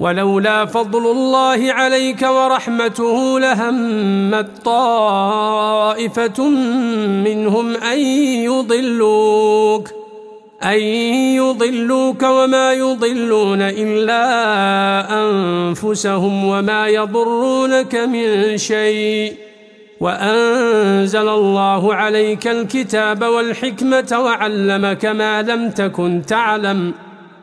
ولولا فضل الله عليك ورحمته لهمت طائفة منهم أن يضلوك أن يضلوك وما يضلون إلا أنفسهم وما يضرونك من شيء. وأنزل الله عليك الكتاب والحكمة وعلمك ما لم تكن تعلم.